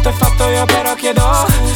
fatto è fatto io però chiedo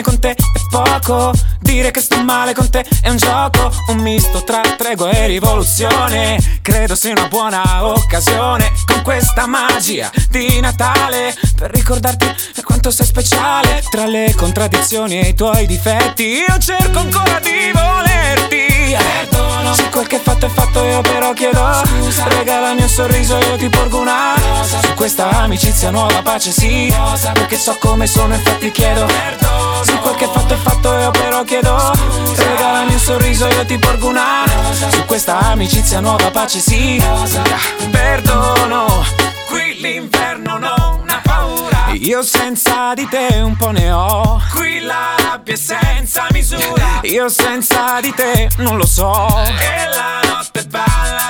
bene con te è poco. Dire che sto male con te è un gioco Un misto tra tregua e rivoluzione. Credo sia una buona occasione Con questa magia di Natale Per ricordarti quanto sei speciale Tra le contraddizioni e i tuoi difetti. Io cerco ancora di volerti. Perdono. Se quel che fatto è fatto io però chiedo Scusa. Regalami un sorriso io ti porgo una questa amicizia nuova pace sì. Rosa Perché so come sono infatti chiedo Perdono. Se quel che è fatto è fatto io però chiedo Scusa. Regalami un sorriso io ti porgo una. Rosa Su questa amicizia nuova pace sì. Rosa Perdono Qui l'inverno non ha paura. Io senza di te un po' ne ho. Qui la rabbia è senza misura. Io senza di te non lo so. E la notte balla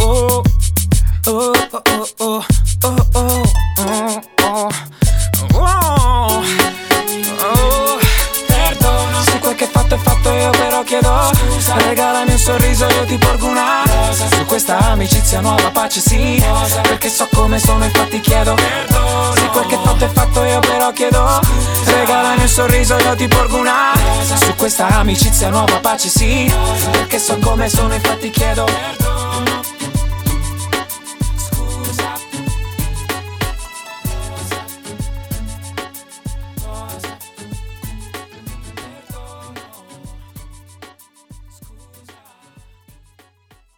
Oh. Oh, oh, oh, oh, oh, oh, oh, oh. Oh, perdono. Se quel che fatto è fatto io però chiedo Scusa. Regalami un sorriso io ti porgo una Rosa. Su questa amicizia nuova pace sì Rosa. Perché so come sono infatti chiedo. Perdono. Se quel che fatto è fatto io però chiedo Scusa. Regalami un sorriso io ti porgo una Rosa. Su questa amicizia nuova pace sì Rosa. Perché so come sono infatti chiedo. Perdono